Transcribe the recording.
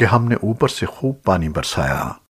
کہ ہم نے اوپر سے خوب پانی برسایا۔